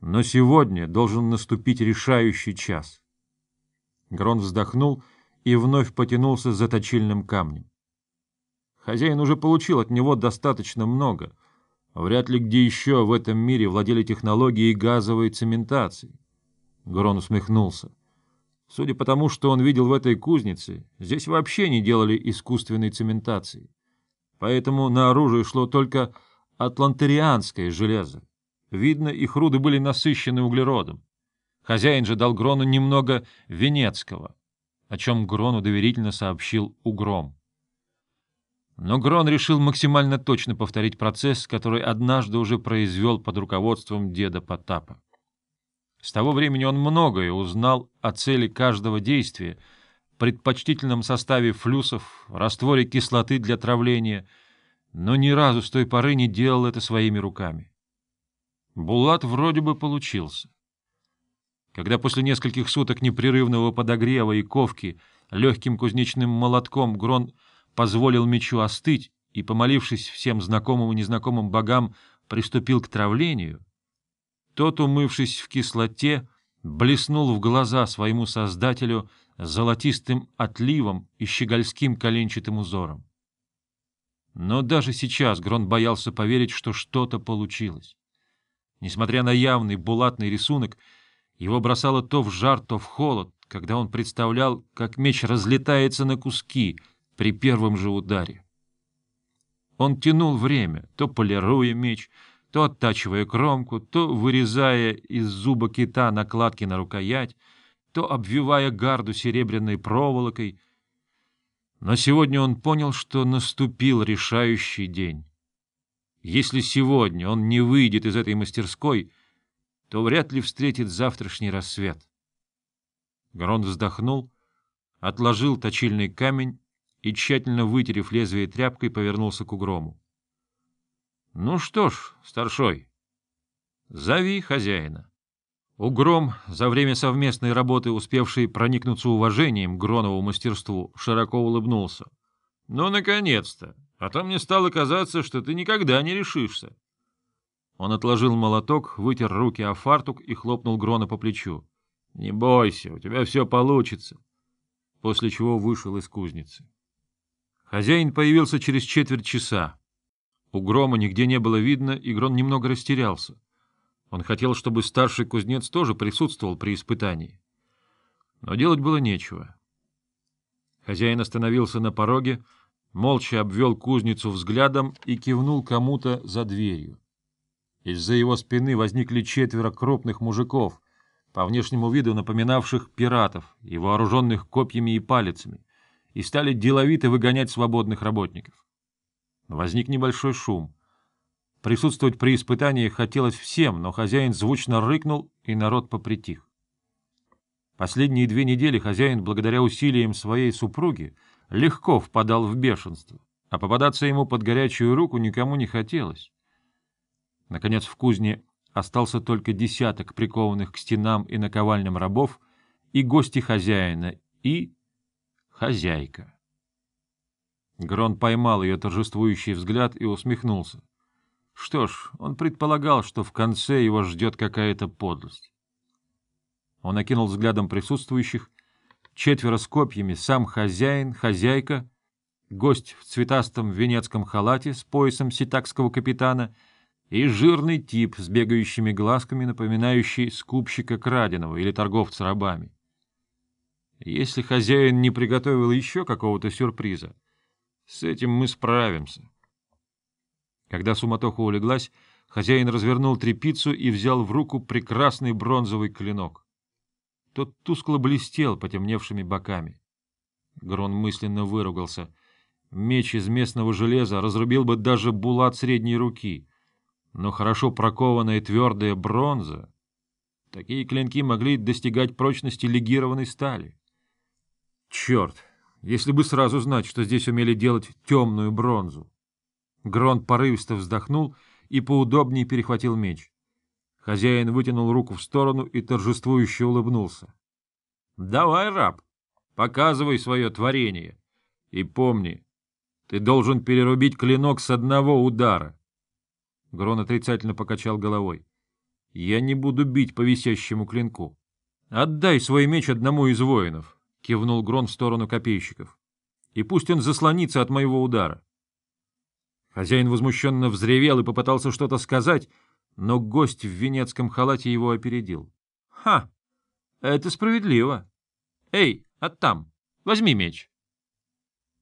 Но сегодня должен наступить решающий час. Грон вздохнул и вновь потянулся за точильным камнем. Хозяин уже получил от него достаточно много. Вряд ли где еще в этом мире владели технологией газовой цементации. Грон усмехнулся. Судя по тому, что он видел в этой кузнице, здесь вообще не делали искусственной цементации. Поэтому на оружие шло только атлантерианское железо. Видно, их руды были насыщены углеродом. Хозяин же дал Грону немного венецкого, о чем Грону доверительно сообщил Угром. Но Грон решил максимально точно повторить процесс, который однажды уже произвел под руководством деда Потапа. С того времени он многое узнал о цели каждого действия, предпочтительном составе флюсов, растворе кислоты для травления, но ни разу с той поры не делал это своими руками. Булат вроде бы получился. Когда после нескольких суток непрерывного подогрева и ковки легким кузнечным молотком Грон позволил мечу остыть и, помолившись всем знакомым и незнакомым богам, приступил к травлению, тот, умывшись в кислоте, блеснул в глаза своему создателю золотистым отливом и щегольским коленчатым узором. Но даже сейчас Грон боялся поверить, что что-то получилось. Несмотря на явный булатный рисунок, его бросало то в жар, то в холод, когда он представлял, как меч разлетается на куски при первом же ударе. Он тянул время, то полируя меч, то оттачивая кромку, то вырезая из зуба кита накладки на рукоять, то обвивая гарду серебряной проволокой. Но сегодня он понял, что наступил решающий день. Если сегодня он не выйдет из этой мастерской, то вряд ли встретит завтрашний рассвет. Грон вздохнул, отложил точильный камень и, тщательно вытерев лезвие тряпкой, повернулся к угрому. — Ну что ж, старшой, зови хозяина. Угром, за время совместной работы успевший проникнуться уважением к Гронову мастерству, широко улыбнулся. — Ну, наконец-то! А то мне стало казаться, что ты никогда не решишься. Он отложил молоток, вытер руки о фартук и хлопнул Грона по плечу. — Не бойся, у тебя все получится. После чего вышел из кузницы. Хозяин появился через четверть часа. У грома нигде не было видно, и Грон немного растерялся. Он хотел, чтобы старший кузнец тоже присутствовал при испытании. Но делать было нечего. Хозяин остановился на пороге, молча обвел кузницу взглядом и кивнул кому-то за дверью. Из-за его спины возникли четверо крупных мужиков, по внешнему виду напоминавших пиратов и вооруженных копьями и палицами, и стали деловито выгонять свободных работников. Возник небольшой шум. Присутствовать при испытании хотелось всем, но хозяин звучно рыкнул, и народ попритих. Последние две недели хозяин, благодаря усилиям своей супруги, легко впадал в бешенство, а попадаться ему под горячую руку никому не хотелось. Наконец в кузне остался только десяток прикованных к стенам и наковальням рабов, и гости хозяина, и хозяйка. Грон поймал ее торжествующий взгляд и усмехнулся. Что ж, он предполагал, что в конце его ждет какая-то подлость. Он окинул взглядом присутствующих. Четверо с копьями, сам хозяин, хозяйка, гость в цветастом венецком халате с поясом ситакского капитана и жирный тип с бегающими глазками, напоминающий скупщика краденого или торговца рабами. Если хозяин не приготовил еще какого-то сюрприза, с этим мы справимся. Когда суматоха улеглась, хозяин развернул трепицу и взял в руку прекрасный бронзовый клинок. Тот тускло блестел потемневшими боками. Грон мысленно выругался. Меч из местного железа разрубил бы даже булат средней руки, но хорошо прокованная твердая бронза... Такие клинки могли достигать прочности легированной стали. Черт! если бы сразу знать, что здесь умели делать темную бронзу. Грон порывисто вздохнул и поудобнее перехватил меч. Хозяин вытянул руку в сторону и торжествующе улыбнулся. — Давай, раб, показывай свое творение. И помни, ты должен перерубить клинок с одного удара. Грон отрицательно покачал головой. — Я не буду бить по висящему клинку. — Отдай свой меч одному из воинов, — кивнул Грон в сторону копейщиков. — И пусть он заслонится от моего удара. Хозяин возмущенно взревел и попытался что-то сказать, — но гость в венецком халате его опередил. — Ха! Это справедливо. Эй, а там, возьми меч.